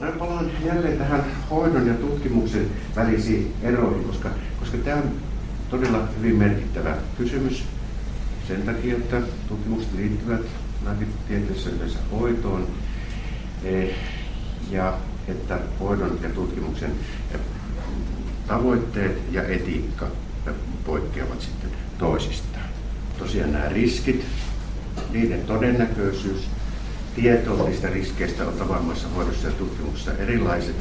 Mä palaan jälleen tähän hoidon ja tutkimuksen välisiin eroihin, koska, koska tämä on todella hyvin merkittävä kysymys sen takia, että tutkimukset liittyvät lääketieteessä yleensä hoitoon eh, ja että hoidon ja tutkimuksen eh, tavoitteet ja etiikka poikkeavat sitten toisistaan. Tosiaan nämä riskit, niiden todennäköisyys, tieto niistä riskeistä on tavanomaisessa hoidossa ja tutkimuksessa erilaiset.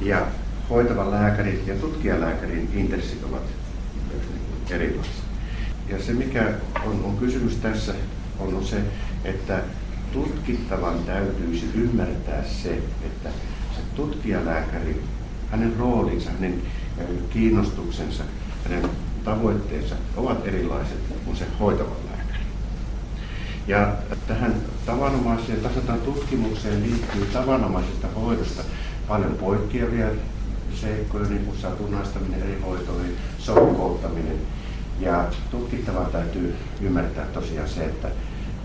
Ja hoitavan lääkärin ja tutkijalääkärin intressit ovat erilaiset. Ja se, mikä on, on kysymys tässä, on se, että tutkittavan täytyisi ymmärtää se, että se tutkijalääkäri, hänen roolinsa, hänen kiinnostuksensa, hänen tavoitteensa ovat erilaiset kuin se lääkäri. Ja tähän tavanomaiseen tasataan tutkimukseen liittyy tavanomaisesta hoidosta paljon poikkeavia seikkoja, niin kuin satunnaistaminen eri hoitoihin, sokkouttaminen. Ja tutkittavaa täytyy ymmärtää tosiaan se, että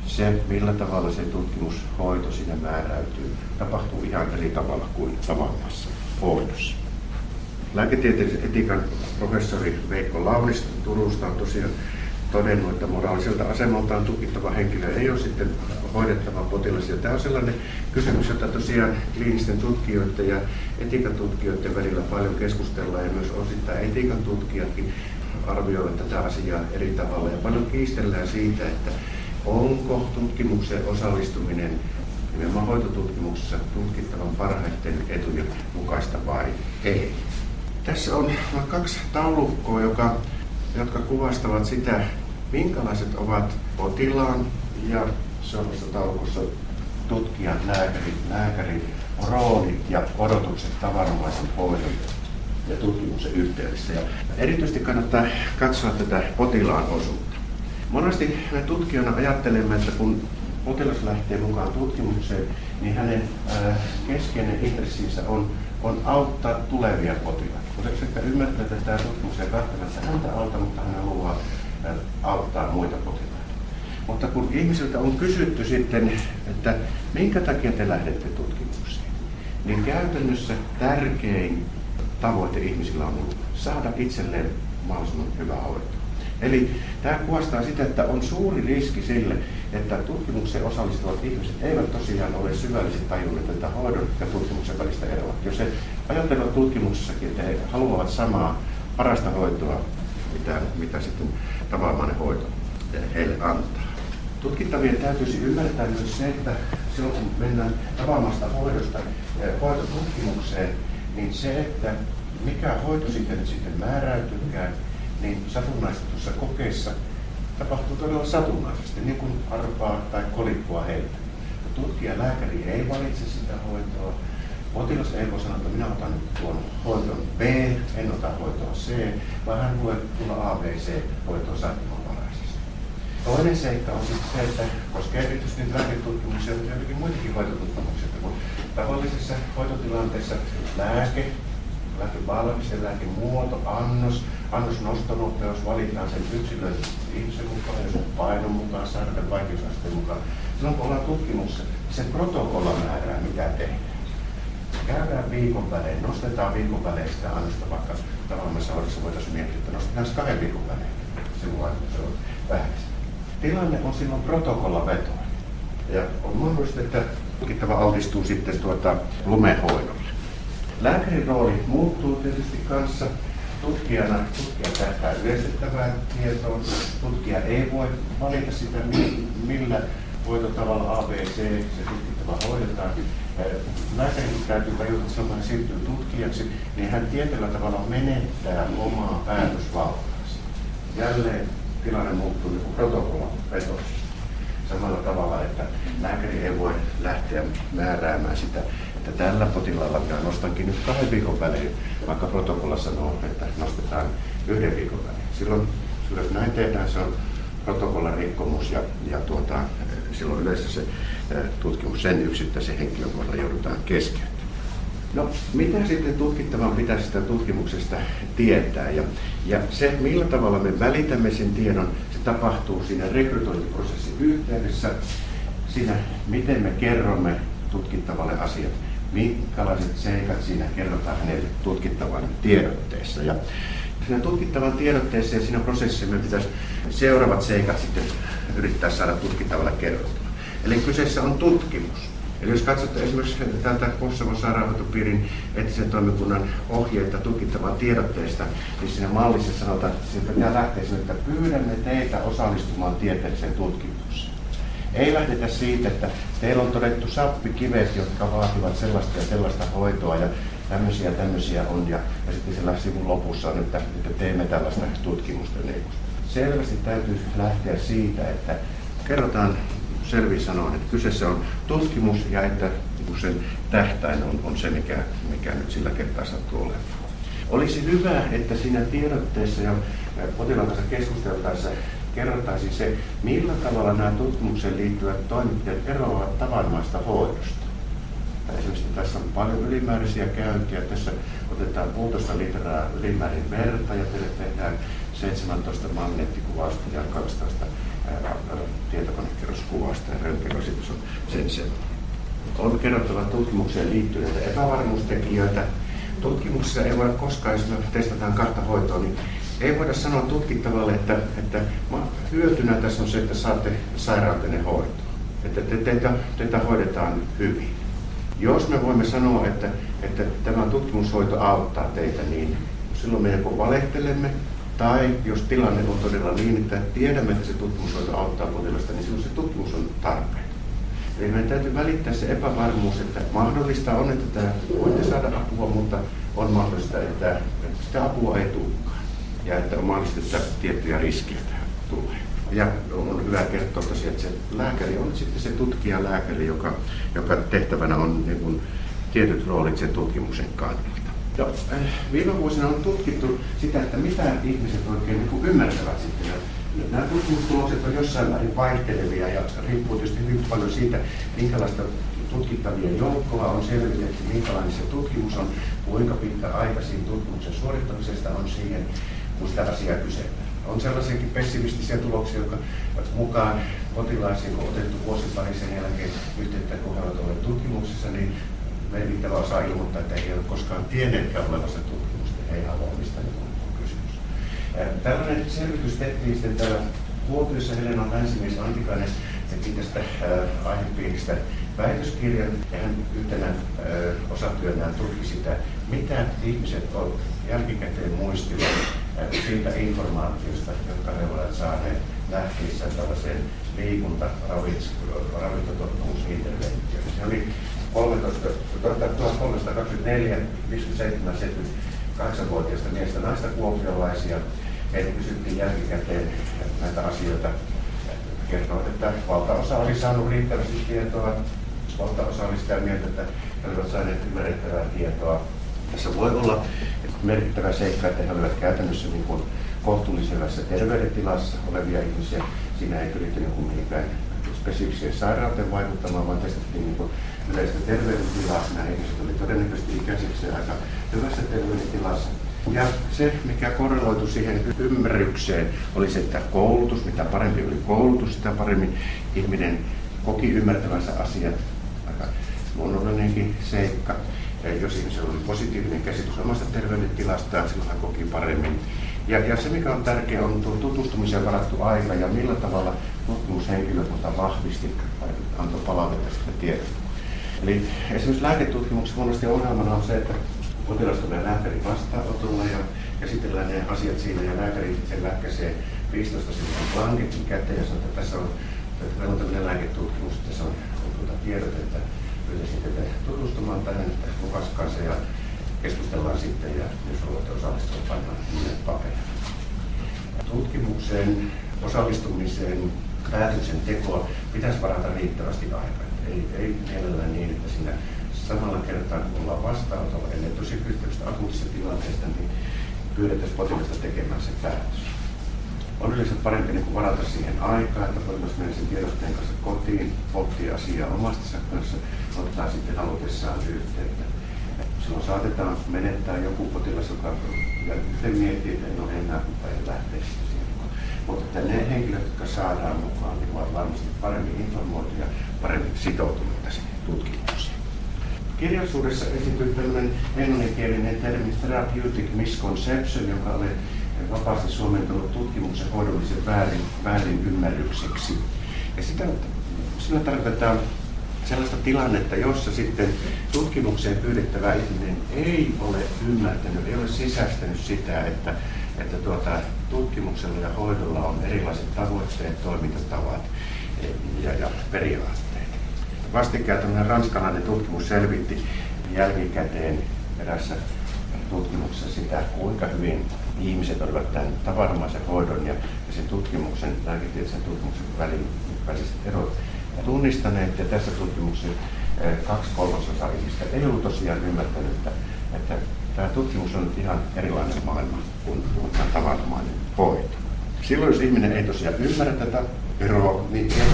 se, millä tavalla se tutkimushoito sinne määräytyy, tapahtuu ihan eri tavalla kuin tavanomaisessa hoidossa. Lääketieteellisen etiikan professori Veikko Launis Turusta on tosiaan todennut, että moraaliselta asemaltaan tukittava henkilö ei ole sitten hoidettava potilas. Ja tämä on sellainen kysymys, jota tosiaan kliinisten tutkijoiden ja etiikan tutkijoiden välillä paljon keskustellaan ja myös osittain etiikan tutkijatkin arvioivat tätä asiaa eri tavalla. Ja paljon kiistellään siitä, että onko tutkimukseen osallistuminen nimenomaan hoitotutkimuksessa tutkittavan parhaiten etujen mukaista vai ei. Tässä on kaksi taulukkoa, joka, jotka kuvastavat sitä, minkälaiset ovat potilaan ja seuraavassa taulukossa tutkijan, lääkärin, lääkärin roolit ja odotukset tavanomaisen hoidon ja tutkimuksen yhteydessä. Ja erityisesti kannattaa katsoa tätä potilaan osuutta. Monesti me tutkijana ajattelemme, että kun potilas lähtee mukaan tutkimukseen, niin hänen keskeinen intressinsä on, on auttaa tulevia potilaita. Mutta että ymmärtää, että tämä tutkimus ei välttämättä häntä auta, mutta hän haluaa auttaa muita potilaita. Mutta kun ihmisiltä on kysytty sitten, että minkä takia te lähdette tutkimukseen, niin käytännössä tärkein tavoite ihmisillä on ollut saada itselleen mahdollisimman hyvä hoito. Eli tämä kuvastaa sitä, että on suuri riski sille, että tutkimukseen osallistuvat ihmiset eivät tosiaan ole syvällisesti tajunneet tätä hoidon ja tutkimuksen välistä eroa. Jos he ajattelevat tutkimuksessakin, että he haluavat samaa parasta hoitoa, mitä, mitä sitten tavanomainen hoito heille antaa. Tutkittavien täytyisi ymmärtää myös se, että silloin kun mennään tavanomaista hoidosta eh, hoitotutkimukseen, niin se, että mikä hoito sitten, sitten määräytykään, niin satunnaistetussa kokeissa tapahtuu todella satunnaisesti, niin kuin arpaa tai kolikkua heiltä. Tutkija lääkäri ei valitse sitä hoitoa. Potilas ei voi sanoa, että minä otan tuon hoiton B, en ota hoitoa C, vaan hän voi tulla A, B, C hoitoa sattumanvaraisesti. Toinen seikka on sitten se, että koskee erityisesti lääketutkimuksia, mutta jotenkin muitakin hoitotutkimuksia, että kun tavallisessa hoitotilanteessa lääke lääkevalmiste, lääkemuoto, annos, annos nostonopeus, valitaan sen yksilöllisesti ihmisen mukaan, jos on painon mukaan, sairauden vaikeusasteen mukaan. Silloin kun ollaan tutkimuksessa, niin se protokolla määrää, mitä tehdään. Käydään viikon välein, nostetaan viikon välein sitä annosta, vaikka tavallisessa hoidossa voitaisiin miettiä, että nostetaan se kahden viikon välein. Se on vähäistä. Tilanne on silloin protokolla vetoa. Ja on mahdollista, että tutkittava altistuu sitten tuota lumehoidolle. Lääkärin rooli muuttuu tietysti kanssa. Tutkijana tutkija tähtää yleistettävään tietoon. Tutkija ei voi valita sitä, millä hoitotavalla ABC se tutkittava hoidetaan. Lääkärin täytyy tajuta, että hän siirtyy tutkijaksi, niin hän tietyllä tavalla menettää omaa päätösvaltaansa. Jälleen tilanne muuttuu niin protokollan vetoisesti. Samalla tavalla, että lääkäri ei voi lähteä määräämään sitä että tällä potilaalla minä nostankin nyt kahden viikon välein, vaikka protokolla sanoo, että nostetaan yhden viikon välein. Silloin, jos näin tehdään, se on protokollan rikkomus ja, ja tuota, silloin yleensä se tutkimus sen yksittäisen henkilön kohdalla joudutaan keskeyttämään. No, mitä sitten tutkittavan pitäisi sitä tutkimuksesta tietää? Ja, ja se, millä tavalla me välitämme sen tiedon, se tapahtuu siinä rekrytointiprosessin yhteydessä, siinä, miten me kerromme tutkittavalle asiat minkälaiset seikat siinä kerrotaan hänelle tutkittavan tiedotteessa. Ja siinä tutkittavan tiedotteessa ja siinä prosessissa meidän pitäisi seuraavat seikat sitten yrittää saada tutkittavalle kerrottua. Eli kyseessä on tutkimus. Eli jos katsotte esimerkiksi täältä Kosovon sairaanhoitopiirin etisen toimikunnan ohjeita tutkittavaa tiedotteesta, niin siinä mallissa sanotaan, että siitä pitää lähteä sinne, että pyydämme teitä osallistumaan tieteelliseen tutkimukseen. Ei lähdetä siitä, että teillä on todettu sappikivet, jotka vaativat sellaista ja sellaista hoitoa ja tämmöisiä tämmöisiä on ja, ja sitten siellä sivun lopussa on, että, että teemme tällaista tutkimusta. Niin selvästi täytyy lähteä siitä, että kerrotaan selvin sanoen, että kyseessä on tutkimus ja että niin sen tähtäin on, on se, mikä, mikä nyt sillä kertaa sattuu olemaan. Olisi hyvä, että siinä tiedotteessa ja potilaan kanssa keskusteltaessa kerrottaisiin se, millä tavalla nämä tutkimukseen liittyvät toimenpiteet eroavat tavanomaista hoidosta. Esimerkiksi tässä on paljon ylimääräisiä käyntiä. Tässä otetaan puolitoista litraa ylimäärin verta ja tehdään 17 magneettikuvausta ja 12 tietokonekerroskuvasta ja röntgenrasitus on sen sen. On kerrottava tutkimukseen liittyneitä epävarmuustekijöitä. Tutkimuksessa ei voida koskaan, jos me testataan kahta hoitoa, niin ei voida sanoa tutkittavalle, että, että hyötynä tässä on se, että saatte sairautenne hoitoa. Että te, teitä, teitä hoidetaan hyvin. Jos me voimme sanoa, että, että tämä tutkimushoito auttaa teitä, niin silloin me joko valehtelemme tai jos tilanne on todella niin, että tiedämme, että se tutkimushoito auttaa potilasta, niin silloin se tutkimus on tarpeen. Eli meidän täytyy välittää se epävarmuus, että mahdollista on, että tämä voitte saada apua, mutta on mahdollista, että sitä apua ei tulekaan. Ja että on mahdollista, että tiettyjä riskejä tähän tulee. Ja on hyvä kertoa tosiaan, että se lääkäri on sitten se tutkija-lääkäri, joka, joka tehtävänä on niin kuin, tietyt roolit sen tutkimuksen kannalta. Eh, viime vuosina on tutkittu sitä, että mitä ihmiset oikein niin ymmärtävät sitten. Ja nämä tutkimustulokset on jossain määrin vaihtelevia ja riippuu tietysti hyvin paljon siitä, minkälaista tutkittavien joukkoa on selvitetty, minkälainen se tutkimus on, kuinka pitkä aika siinä tutkimuksen suorittamisesta on siihen, kun sitä asiaa kysellään. On sellaisiakin pessimistisiä tuloksia, jotka mukaan potilaisiin, kun otettu vuosi pari sen jälkeen yhteyttä, ovat olleet tutkimuksessa, niin merkittävä osa ilmoittaa, että ei ole koskaan tienneetkään olevansa tutkimusta, he ei halua mistä on kysymys. Tällainen selvitys tehtiin sitten täällä Kuopiossa Helena Länsimies Antikainen teki tästä aihepiiristä väitöskirjan ja hän yhtenä osatyönään tutki sitä, mitä ihmiset ovat jälkikäteen muistivat siitä informaatiosta, jotka he ovat saaneet lähtiessä tällaiseen liikunta ravintotottumusinterventioon. Se oli 13, 1324, 57, 78-vuotiaista miestä naista kuopiolaisia. Heitä kysyttiin jälkikäteen näitä asioita. Kertovat, että valtaosa oli saanut riittävästi tietoa. Valtaosa oli sitä mieltä, että he olivat saaneet ymmärrettävää tietoa. Tässä voi olla merkittävä seikka, että he olivat käytännössä niin kuin kohtuullisen hyvässä terveydentilassa olevia ihmisiä. Siinä ei pyritty niin mihinkään spesifiseen sairauteen vaikuttamaan, vaan testattiin niin yleistä terveydentilaa. Nämä ihmiset oli todennäköisesti ikäisiksi aika hyvässä terveydentilassa. Ja se, mikä korreloitu siihen ymmärrykseen, oli se, että koulutus, mitä parempi oli koulutus, sitä paremmin ihminen koki ymmärtävänsä asiat. Aika luonnollinenkin seikka. Ja jos ihmisellä oli positiivinen käsitys omasta terveydentilastaan, silloin hän koki paremmin. Ja, ja se, mikä on tärkeää, on tuo tutustumiseen varattu aika ja millä tavalla tutkimushenkilökunta vahvisti tai antoi palautetta sitä tiedosta. Eli esimerkiksi lääketutkimuksessa monesti ongelmana on se, että potilas tulee lääkärin vastaanotolla ja käsitellään ne asiat siinä ja lääkäri sen lähkäisee 15 sekunnin blanketin käteen ja sanoo, että tässä on, että meillä on tämmöinen lääketutkimus, että tässä on, on tuota tiedot, että pyytäisin teitä tutustumaan tähän, että lukaskaa se ja keskustellaan sitten ja jos haluatte osallistua, pannaan nimet paperille. Tutkimukseen, osallistumiseen, päätöksentekoa pitäisi varata riittävästi aikaa. Ei, ei mielellään niin, että siinä samalla kertaa, kun ollaan vastaanotolla, ellei tosi kyttävästä akuutista tilanteesta, niin pyydettäisiin potilasta tekemään se päätös. On yleensä parempi niin varata siihen aikaa, että potilas menee sen tiedosteen kanssa kotiin, pohtii asiaa omasta kanssa, ottaa sitten halutessaan yhteyttä. Silloin saatetaan menettää joku potilas, joka sitten miettii, että en ole enää kukaan lähteä siihen. Mutta ne henkilöt, jotka saadaan mukaan, niin ovat varmasti paremmin informoituja, paremmin sitoutuneita siihen tutkimukseen kirjallisuudessa esiintyy tämmöinen englanninkielinen termi therapeutic misconception, joka oli vapaasti suomentunut tutkimuksen hoidollisen väärin, väärin ymmärrykseksi. Ja sitä, sillä tarkoitetaan sellaista tilannetta, jossa sitten tutkimukseen pyydettävä ihminen ei ole ymmärtänyt, ei ole sisäistänyt sitä, että, että tuota, tutkimuksella ja hoidolla on erilaiset tavoitteet, toimintatavat ja, ja periaatteet. Vastikään tämmöinen ranskalainen tutkimus selvitti jälkikäteen erässä tutkimuksessa sitä, kuinka hyvin ihmiset olivat tämän tavanomaisen hoidon ja, ja sen tutkimuksen, lääketieteellisen tutkimuksen välin, väliset erot tunnistaneet. Ja tässä tutkimuksessa eh, kaksi kolmasosaa ihmistä ei ollut tosiaan ymmärtänyt, että, että tämä tutkimus on ihan erilainen maailma kuin, kuin tämä tavanomainen hoito. Silloin jos ihminen ei tosiaan ymmärrä tätä eroa, niin ei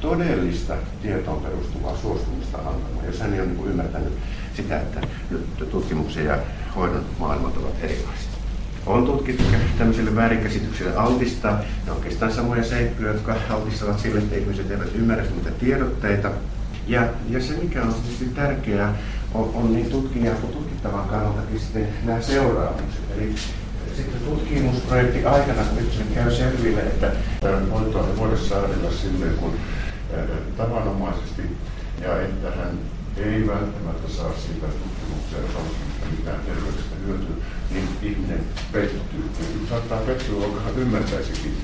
todellista tietoon perustuvaa suostumusta antamaan, jos hän ei ole niin ymmärtänyt sitä, että nyt tutkimuksen ja hoidon maailmat ovat erilaiset. On tutkittu tämmöisille väärinkäsityksille altistaa. Ne oikeastaan samoja seikkoja, jotka altistavat sille, että ihmiset eivät ymmärrä niitä tiedotteita. Ja, ja se, mikä on tietysti tärkeää, on, on niin tutkijan kuin tutkittavan kannaltakin sitten nämä seuraamukset. Eli sitten tutkimusprojekti aikana, kun käy selville, että hoitoa ei voida saada silleen kuin tavanomaisesti ja että hän ei välttämättä saa siitä tutkimukseen osallistumista mitään terveydestä hyötyä, niin ihminen pettyy. Niin saattaa pettyä, vaikka hän ymmärtäisikin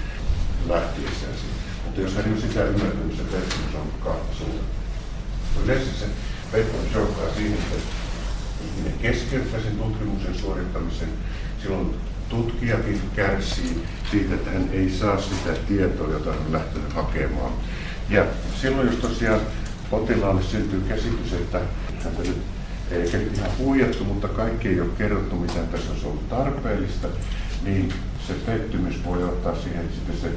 lähtiessään siitä. Mutta jos hän ei ole sitä ymmärtänyt, niin se pettymys on kahta suurta. Yleensä se pettymys johtaa siihen, että ihminen keskeyttää sen tutkimuksen suorittamisen. Silloin tutkijakin kärsii siitä, että hän ei saa sitä tietoa, jota hän on lähtenyt hakemaan. Ja silloin, jos tosiaan potilaalle syntyy käsitys, että häntä nyt eikä ihan huijattu, mutta kaikki ei ole kerrottu, mitä tässä olisi ollut tarpeellista, niin se pettymys voi ottaa siihen sitten se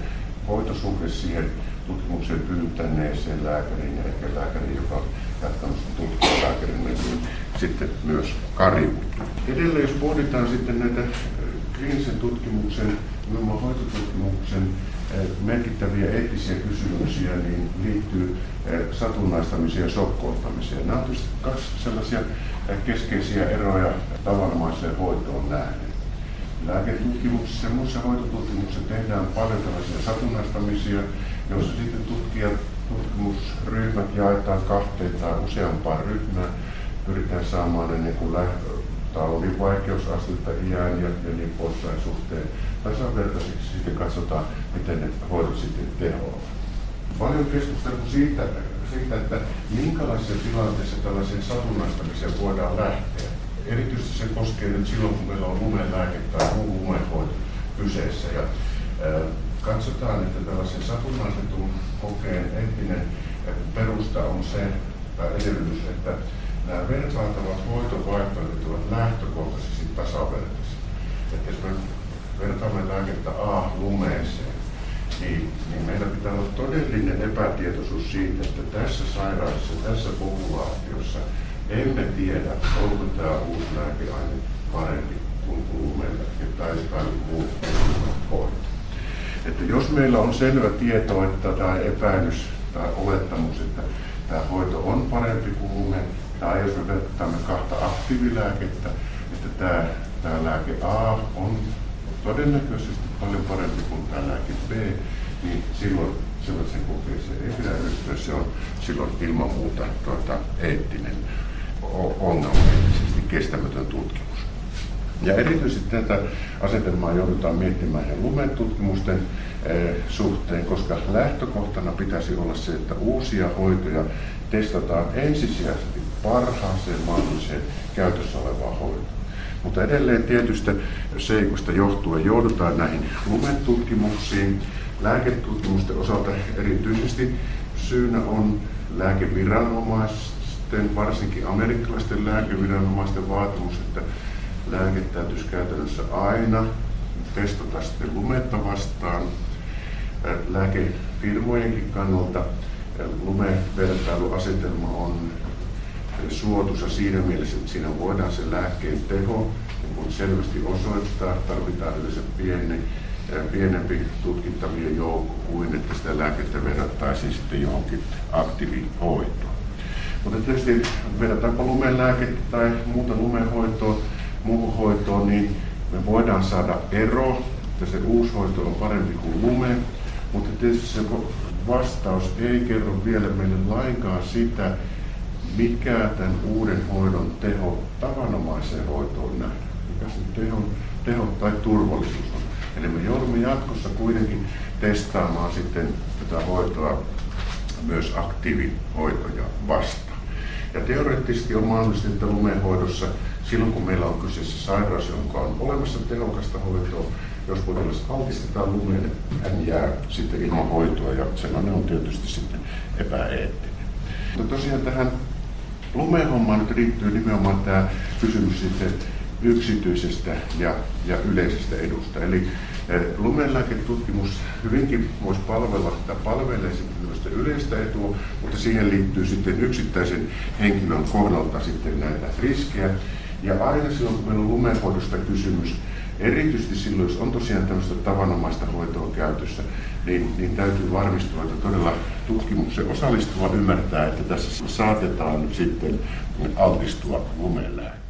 hoitosuhde siihen tutkimuksen pyytäneeseen lääkäriin ehkä lääkäriin, joka on jatkanut tutkimuslääkärin, niin sitten myös kariutuu. Edelleen jos pohditaan sitten näitä kliinisen tutkimuksen, nimenomaan hoitotutkimuksen merkittäviä eettisiä kysymyksiä niin liittyy eh, satunnaistamiseen ja sokkoottamiseen. Nämä ovat kaksi sellaisia eh, keskeisiä eroja tavanomaiseen hoitoon nähden. Lääketutkimuksessa ja muissa hoitotutkimuksissa tehdään paljon tällaisia satunnaistamisia, joissa sitten tutkijat, tutkimusryhmät jaetaan kahteen tai useampaan ryhmään. Pyritään saamaan ennen kuin vaikeusastetta, iän ja, ja niin poispäin suhteen tasavertaisiksi. Sitten katsotaan, miten ne hoidot sitten tehoavat. Paljon keskustelua siitä, siitä, että minkälaisessa tilanteessa tällaiseen satunnaistamiseen voidaan lähteä. Erityisesti se koskee nyt silloin, kun meillä on lumelääke tai muu lumehoito kyseessä. Ja, ää, katsotaan, että tällaisen satunnaistetun kokeen eettinen perusta on se, tai edellytys, että nämä vertailtavat hoitovaihtoehdot ovat lähtökohtaisesti tasavertaisia. Että jos me vertaamme lääkettä A lumeeseen, niin, niin meillä pitää olla todellinen epätietoisuus siitä, että tässä sairaalassa, tässä populaatiossa emme tiedä, onko tämä uusi lääkeaine parempi kuin lumeella tai jotain muu hoito. Että jos meillä on selvä tieto että, tai epäilys tai olettamus, että tämä hoito on parempi kuin lume, tai jos me vertaamme kahta aktiivilääkettä, että tämä, tämä lääke A on todennäköisesti paljon parempi kuin tämä lääke B, niin silloin sellaisen kokeeseen ei pidä ryhtyä. Se on silloin ilman muuta tuota, eettinen ongelma, eettisesti kestämätön tutkimus. Ja erityisesti tätä asetelmaa joudutaan miettimään ja lumetutkimusten eh, suhteen, koska lähtökohtana pitäisi olla se, että uusia hoitoja testataan ensisijaisesti parhaaseen mahdolliseen käytössä olevaan hoitoon. Mutta edelleen tietystä seikosta johtuen joudutaan näihin lumetutkimuksiin. Lääketutkimusten osalta erityisesti syynä on lääkeviranomaisten, varsinkin amerikkalaisten lääkeviranomaisten vaatimus, että lääke täytyisi käytännössä aina testata sitten lumetta vastaan. Lääkefirmojenkin kannalta lumevertailuasetelma on suotuisa siinä mielessä, että siinä voidaan se lääkkeen teho niin selvästi osoittaa, tarvitaan yleensä pieni, pienempi tutkittavien joukko kuin että sitä lääkettä verrattaisiin sitten johonkin aktiivihoitoon. Mutta tietysti verrataanko lumelääkettä tai muuta lumehoitoa muuhun hoitoon, niin me voidaan saada ero, että se uusi hoito on parempi kuin lume, mutta tietysti se vastaus ei kerro vielä meille lainkaan sitä, mikä tämän uuden hoidon teho tavanomaiseen hoitoon nähdään, mikä se teho, teho tai turvallisuus on. Eli me joudumme jatkossa kuitenkin testaamaan sitten tätä hoitoa myös aktiivihoitoja vastaan. Ja teoreettisesti on mahdollista, että lumehoidossa silloin kun meillä on kyseessä sairaus, jonka on olemassa tehokasta hoitoa, jos potilas altistetaan lumeen, hän jää sitten ilman hoitoa ja sellainen on tietysti sitten epäeettinen. Mutta tosiaan tähän lumehommaan nyt liittyy nimenomaan tämä kysymys sitten yksityisestä ja, ja yleisestä edusta. Eli eh, lumelääketutkimus hyvinkin voisi palvella tai palvelee sitten yleistä etua, mutta siihen liittyy sitten yksittäisen henkilön kohdalta sitten näitä riskejä. Ja aina silloin, kun meillä on lumehoidosta kysymys, erityisesti silloin, jos on tosiaan tämmöistä tavanomaista hoitoa käytössä, niin, niin täytyy varmistua, että todella tutkimuksen osallistuva ymmärtää, että tässä saatetaan nyt sitten altistua lumelääkkeelle.